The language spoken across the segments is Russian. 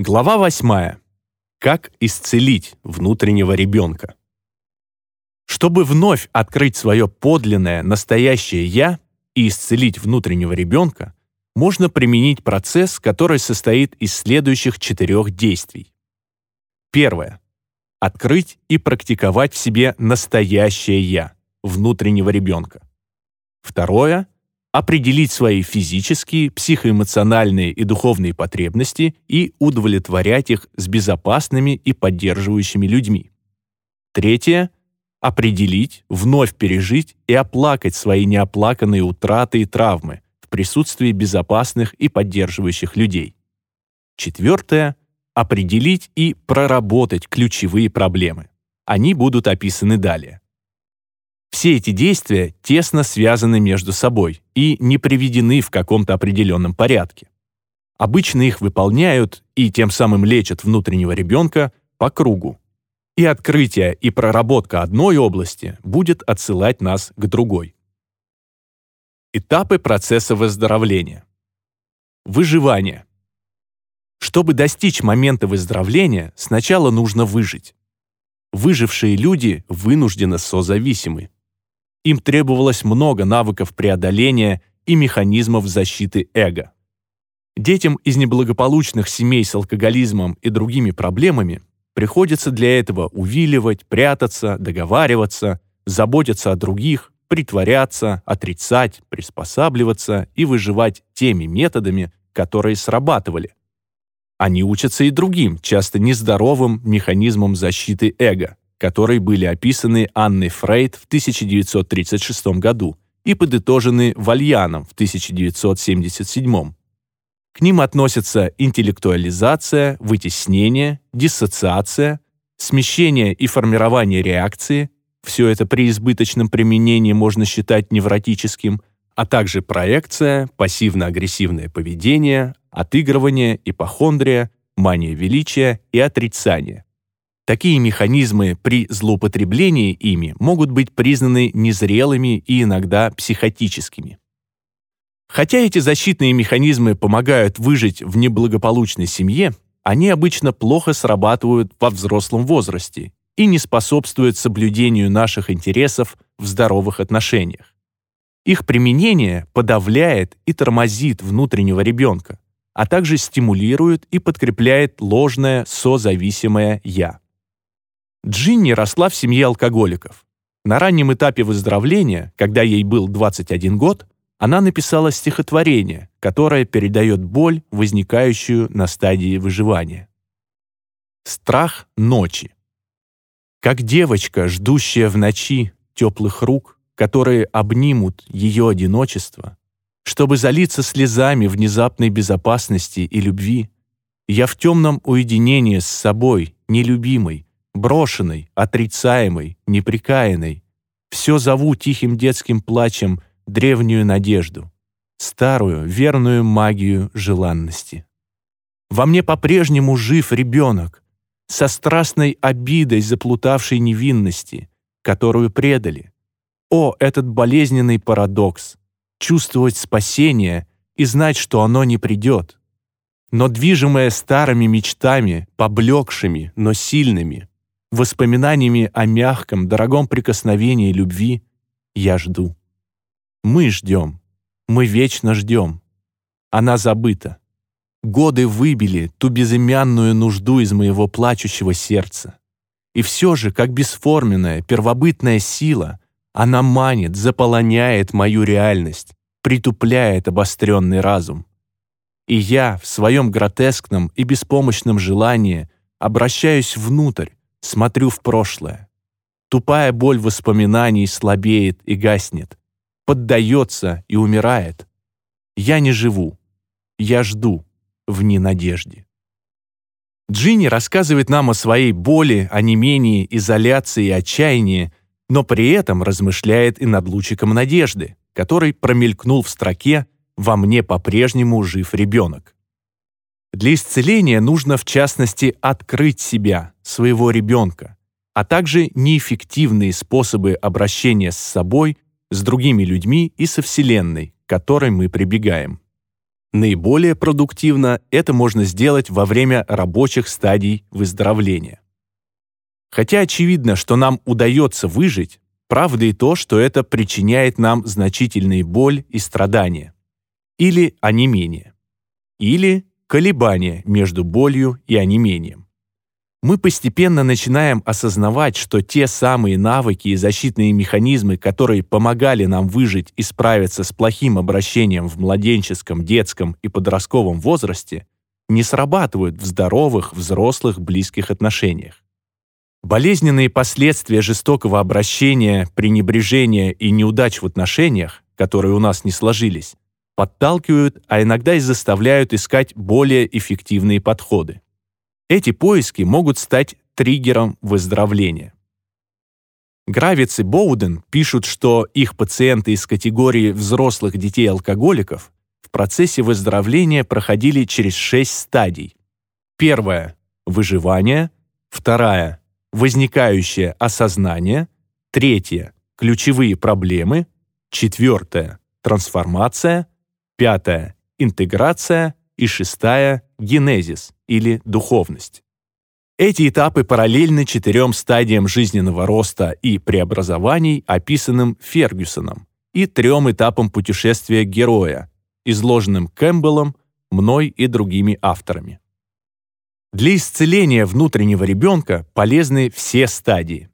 Глава 8. Как исцелить внутреннего ребенка? Чтобы вновь открыть свое подлинное, настоящее «я» и исцелить внутреннего ребенка, можно применить процесс, который состоит из следующих четырех действий. Первое. Открыть и практиковать в себе настоящее «я» внутреннего ребенка. Второе определить свои физические, психоэмоциональные и духовные потребности и удовлетворять их с безопасными и поддерживающими людьми. Третье — определить, вновь пережить и оплакать свои неоплаканные утраты и травмы в присутствии безопасных и поддерживающих людей. Четвертое — определить и проработать ключевые проблемы. Они будут описаны далее. Все эти действия тесно связаны между собой и не приведены в каком-то определенном порядке. Обычно их выполняют и тем самым лечат внутреннего ребенка по кругу. И открытие и проработка одной области будет отсылать нас к другой. Этапы процесса выздоровления. Выживание. Чтобы достичь момента выздоровления, сначала нужно выжить. Выжившие люди вынуждены созависимы. Им требовалось много навыков преодоления и механизмов защиты эго. Детям из неблагополучных семей с алкоголизмом и другими проблемами приходится для этого увиливать, прятаться, договариваться, заботиться о других, притворяться, отрицать, приспосабливаться и выживать теми методами, которые срабатывали. Они учатся и другим, часто нездоровым механизмам защиты эго, которые были описаны Анной Фрейд в 1936 году и подытожены Вальяном в 1977. К ним относятся интеллектуализация, вытеснение, диссоциация, смещение и формирование реакции, все это при избыточном применении можно считать невротическим, а также проекция, пассивно-агрессивное поведение, отыгрывание, ипохондрия, мания величия и отрицание. Такие механизмы при злоупотреблении ими могут быть признаны незрелыми и иногда психотическими. Хотя эти защитные механизмы помогают выжить в неблагополучной семье, они обычно плохо срабатывают во взрослом возрасте и не способствуют соблюдению наших интересов в здоровых отношениях. Их применение подавляет и тормозит внутреннего ребенка, а также стимулирует и подкрепляет ложное созависимое «я». Джинни росла в семье алкоголиков. На раннем этапе выздоровления, когда ей был 21 год, она написала стихотворение, которое передает боль, возникающую на стадии выживания. Страх ночи. Как девочка, ждущая в ночи теплых рук, которые обнимут ее одиночество, чтобы залиться слезами внезапной безопасности и любви, я в темном уединении с собой, нелюбимой, брошенной, отрицаемой, неприкаянной. Все зову тихим детским плачем древнюю надежду, старую, верную магию желанности. Во мне по-прежнему жив ребенок, со страстной обидой заплутавшей невинности, которую предали. О, этот болезненный парадокс! Чувствовать спасение и знать, что оно не придет. Но движимая старыми мечтами, поблекшими, но сильными, воспоминаниями о мягком, дорогом прикосновении любви, я жду. Мы ждем. Мы вечно ждем. Она забыта. Годы выбили ту безымянную нужду из моего плачущего сердца. И все же, как бесформенная, первобытная сила, она манит, заполоняет мою реальность, притупляет обостренный разум. И я в своем гротескном и беспомощном желании обращаюсь внутрь, смотрю в прошлое. Тупая боль воспоминаний слабеет и гаснет, поддается и умирает. Я не живу, я жду в ненадежде. Джинни рассказывает нам о своей боли, онемении, изоляции и отчаянии, но при этом размышляет и над лучиком надежды, который промелькнул в строке «Во мне по-прежнему жив ребенок». Для исцеления нужно, в частности, открыть себя, своего ребенка, а также неэффективные способы обращения с собой, с другими людьми и со Вселенной, к которой мы прибегаем. Наиболее продуктивно это можно сделать во время рабочих стадий выздоровления. Хотя очевидно, что нам удается выжить, правда и то, что это причиняет нам значительные боль и страдания. Или онемение. Или колебания между болью и онемением. Мы постепенно начинаем осознавать, что те самые навыки и защитные механизмы, которые помогали нам выжить и справиться с плохим обращением в младенческом, детском и подростковом возрасте, не срабатывают в здоровых, взрослых, близких отношениях. Болезненные последствия жестокого обращения, пренебрежения и неудач в отношениях, которые у нас не сложились, подталкивают, а иногда и заставляют искать более эффективные подходы. Эти поиски могут стать триггером выздоровления. Гравиц и Боуден пишут, что их пациенты из категории взрослых детей-алкоголиков в процессе выздоровления проходили через шесть стадий. Первая – выживание, вторая – возникающее осознание, третья – ключевые проблемы, четвертая – трансформация, пятая – интеграция и шестая – генезис или духовность. Эти этапы параллельны четырем стадиям жизненного роста и преобразований, описанным Фергюсоном, и трем этапам путешествия героя, изложенным Кэмпбеллом, мной и другими авторами. Для исцеления внутреннего ребенка полезны все стадии.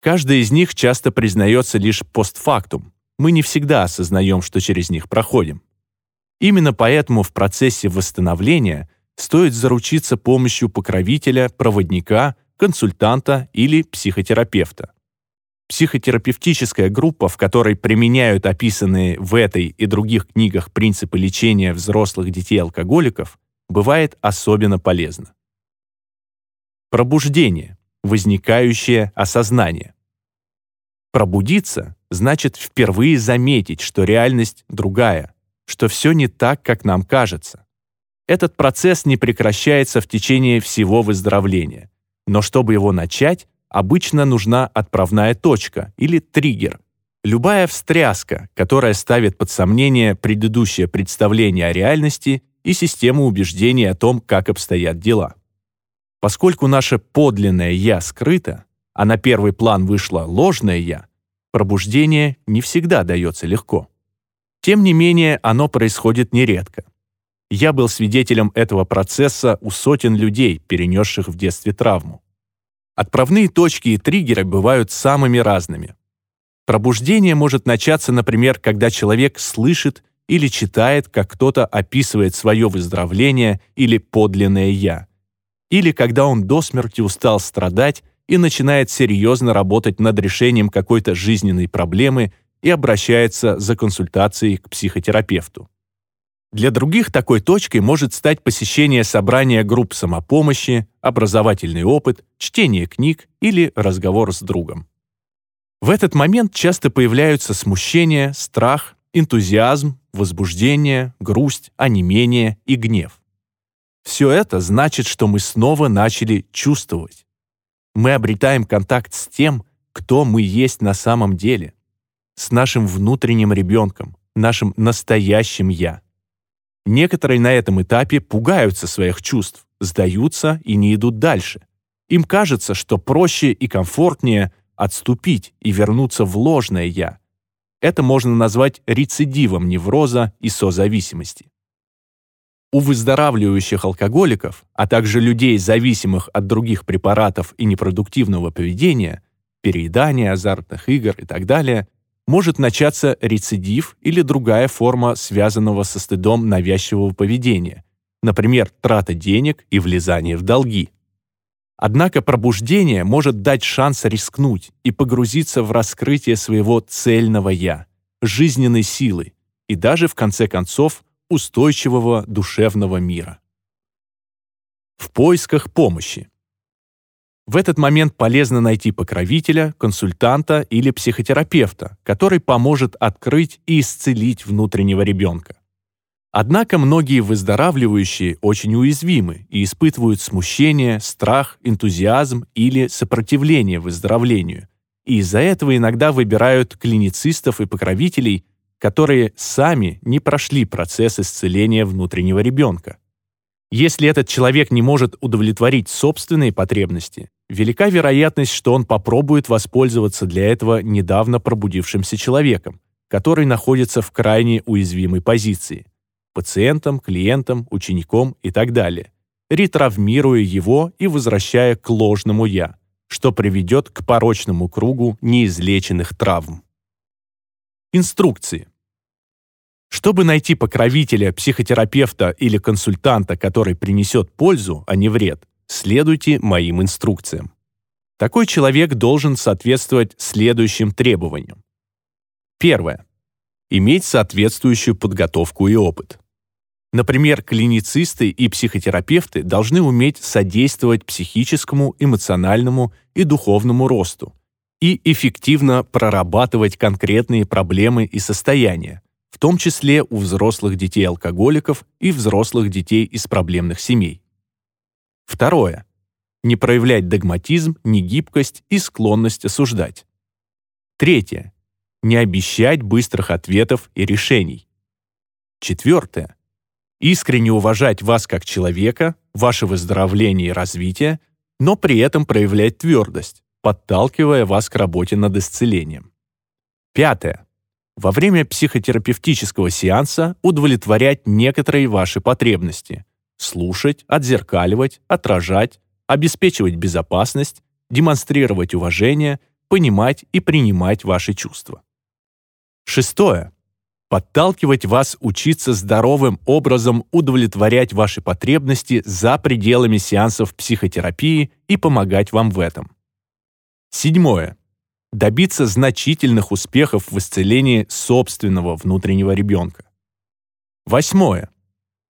Каждая из них часто признается лишь постфактум. Мы не всегда осознаем, что через них проходим. Именно поэтому в процессе восстановления стоит заручиться помощью покровителя, проводника, консультанта или психотерапевта. Психотерапевтическая группа, в которой применяют описанные в этой и других книгах принципы лечения взрослых детей-алкоголиков, бывает особенно полезна. Пробуждение, возникающее осознание. Пробудиться значит впервые заметить, что реальность другая, что все не так, как нам кажется. Этот процесс не прекращается в течение всего выздоровления. Но чтобы его начать, обычно нужна отправная точка или триггер. Любая встряска, которая ставит под сомнение предыдущее представление о реальности и систему убеждений о том, как обстоят дела. Поскольку наше подлинное «я» скрыто, а на первый план вышло ложное «я», пробуждение не всегда дается легко. Тем не менее, оно происходит нередко. Я был свидетелем этого процесса у сотен людей, перенесших в детстве травму. Отправные точки и триггеры бывают самыми разными. Пробуждение может начаться, например, когда человек слышит или читает, как кто-то описывает свое выздоровление или подлинное «я», или когда он до смерти устал страдать и начинает серьезно работать над решением какой-то жизненной проблемы и обращается за консультацией к психотерапевту. Для других такой точкой может стать посещение собрания групп самопомощи, образовательный опыт, чтение книг или разговор с другом. В этот момент часто появляются смущение, страх, энтузиазм, возбуждение, грусть, онемение и гнев. Все это значит, что мы снова начали чувствовать. Мы обретаем контакт с тем, кто мы есть на самом деле, с нашим внутренним ребенком, нашим настоящим «я». Некоторые на этом этапе пугаются своих чувств, сдаются и не идут дальше. Им кажется, что проще и комфортнее отступить и вернуться в ложное «я». Это можно назвать рецидивом невроза и созависимости. У выздоравливающих алкоголиков, а также людей, зависимых от других препаратов и непродуктивного поведения, переедания, азартных игр и так далее – может начаться рецидив или другая форма связанного со стыдом навязчивого поведения, например, трата денег и влезание в долги. Однако пробуждение может дать шанс рискнуть и погрузиться в раскрытие своего цельного «я», жизненной силы и даже, в конце концов, устойчивого душевного мира. В поисках помощи. В этот момент полезно найти покровителя, консультанта или психотерапевта, который поможет открыть и исцелить внутреннего ребенка. Однако многие выздоравливающие очень уязвимы и испытывают смущение, страх, энтузиазм или сопротивление выздоровлению, и из-за этого иногда выбирают клиницистов и покровителей, которые сами не прошли процесс исцеления внутреннего ребенка. Если этот человек не может удовлетворить собственные потребности, велика вероятность, что он попробует воспользоваться для этого недавно пробудившимся человеком, который находится в крайне уязвимой позиции – пациентом, клиентом, учеником и так далее, ретравмируя его и возвращая к ложному «я», что приведет к порочному кругу неизлеченных травм. Инструкции. Чтобы найти покровителя, психотерапевта или консультанта, который принесет пользу, а не вред, следуйте моим инструкциям. Такой человек должен соответствовать следующим требованиям. Первое. Иметь соответствующую подготовку и опыт. Например, клиницисты и психотерапевты должны уметь содействовать психическому, эмоциональному и духовному росту и эффективно прорабатывать конкретные проблемы и состояния, в том числе у взрослых детей-алкоголиков и взрослых детей из проблемных семей. Второе. Не проявлять догматизм, негибкость и склонность осуждать. Третье не обещать быстрых ответов и решений. Четвертое. Искренне уважать вас как человека, ваше выздоровление и развитие, но при этом проявлять твердость, подталкивая вас к работе над исцелением. Пятое. Во время психотерапевтического сеанса удовлетворять некоторые ваши потребности. Слушать, отзеркаливать, отражать, обеспечивать безопасность, демонстрировать уважение, понимать и принимать ваши чувства. Шестое. Подталкивать вас учиться здоровым образом удовлетворять ваши потребности за пределами сеансов психотерапии и помогать вам в этом. Седьмое. Добиться значительных успехов в исцелении собственного внутреннего ребенка. Восьмое.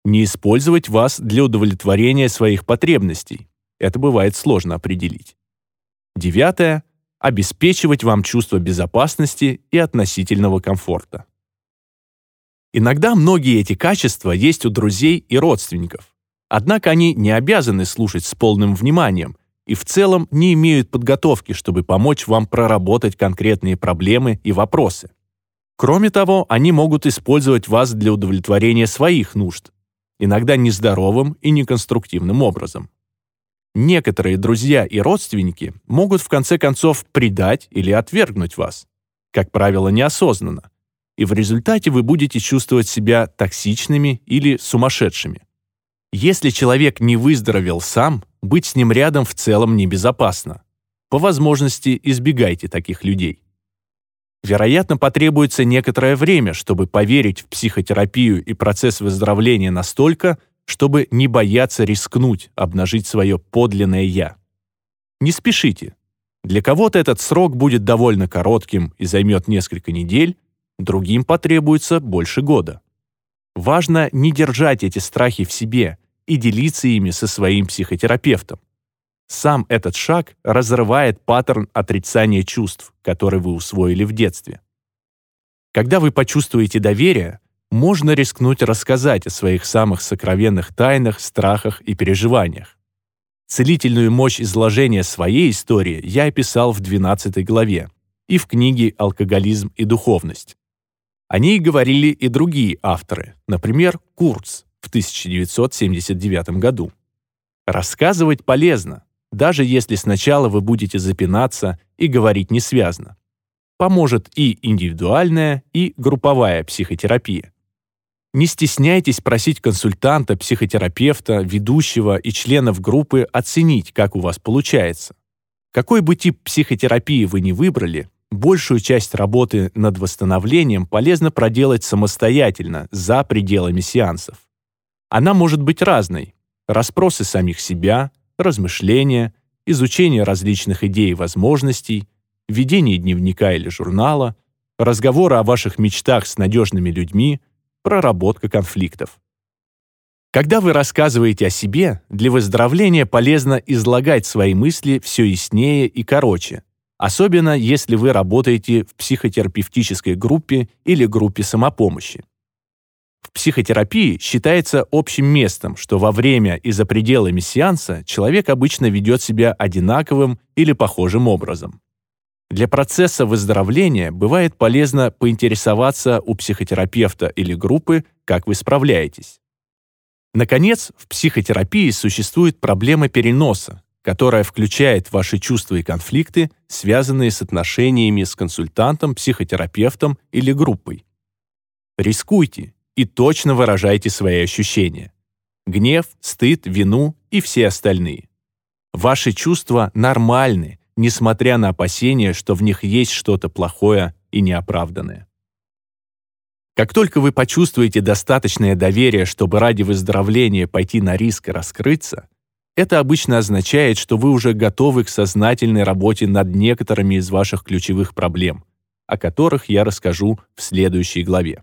Не использовать вас для удовлетворения своих потребностей. Это бывает сложно определить. Девятое обеспечивать вам чувство безопасности и относительного комфорта. Иногда многие эти качества есть у друзей и родственников. Однако они не обязаны слушать с полным вниманием и в целом не имеют подготовки, чтобы помочь вам проработать конкретные проблемы и вопросы. Кроме того, они могут использовать вас для удовлетворения своих нужд, иногда нездоровым и неконструктивным образом. Некоторые друзья и родственники могут в конце концов предать или отвергнуть вас, как правило, неосознанно, и в результате вы будете чувствовать себя токсичными или сумасшедшими. Если человек не выздоровел сам, быть с ним рядом в целом небезопасно. По возможности избегайте таких людей. Вероятно, потребуется некоторое время, чтобы поверить в психотерапию и процесс выздоровления настолько, чтобы не бояться рискнуть, обнажить свое подлинное «я». Не спешите. Для кого-то этот срок будет довольно коротким и займет несколько недель, другим потребуется больше года. Важно не держать эти страхи в себе и делиться ими со своим психотерапевтом. Сам этот шаг разрывает паттерн отрицания чувств, который вы усвоили в детстве. Когда вы почувствуете доверие, можно рискнуть рассказать о своих самых сокровенных тайнах, страхах и переживаниях. Целительную мощь изложения своей истории я описал в 12 главе и в книге «Алкоголизм и духовность». О ней говорили и другие авторы, например, Курц в 1979 году. Рассказывать полезно, даже если сначала вы будете запинаться и говорить несвязно. Поможет и индивидуальная, и групповая психотерапия. Не стесняйтесь просить консультанта, психотерапевта, ведущего и членов группы оценить, как у вас получается. Какой бы тип психотерапии вы ни выбрали, большую часть работы над восстановлением полезно проделать самостоятельно, за пределами сеансов. Она может быть разной. Расспросы самих себя, размышления, изучение различных идей и возможностей, ведение дневника или журнала, разговоры о ваших мечтах с надежными людьми – проработка конфликтов. Когда вы рассказываете о себе, для выздоровления полезно излагать свои мысли все яснее и короче, особенно если вы работаете в психотерапевтической группе или группе самопомощи. В психотерапии считается общим местом, что во время и за пределами сеанса человек обычно ведет себя одинаковым или похожим образом. Для процесса выздоровления бывает полезно поинтересоваться у психотерапевта или группы, как вы справляетесь. Наконец, в психотерапии существует проблема переноса, которая включает ваши чувства и конфликты, связанные с отношениями с консультантом, психотерапевтом или группой. Рискуйте и точно выражайте свои ощущения. Гнев, стыд, вину и все остальные. Ваши чувства нормальны, несмотря на опасения, что в них есть что-то плохое и неоправданное. Как только вы почувствуете достаточное доверие, чтобы ради выздоровления пойти на риск и раскрыться, это обычно означает, что вы уже готовы к сознательной работе над некоторыми из ваших ключевых проблем, о которых я расскажу в следующей главе.